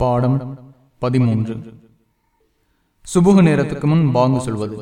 பாடம் பதிமூன்று. சுபுக நேரத்துக்கு முன் பாங்கு சொல்வது.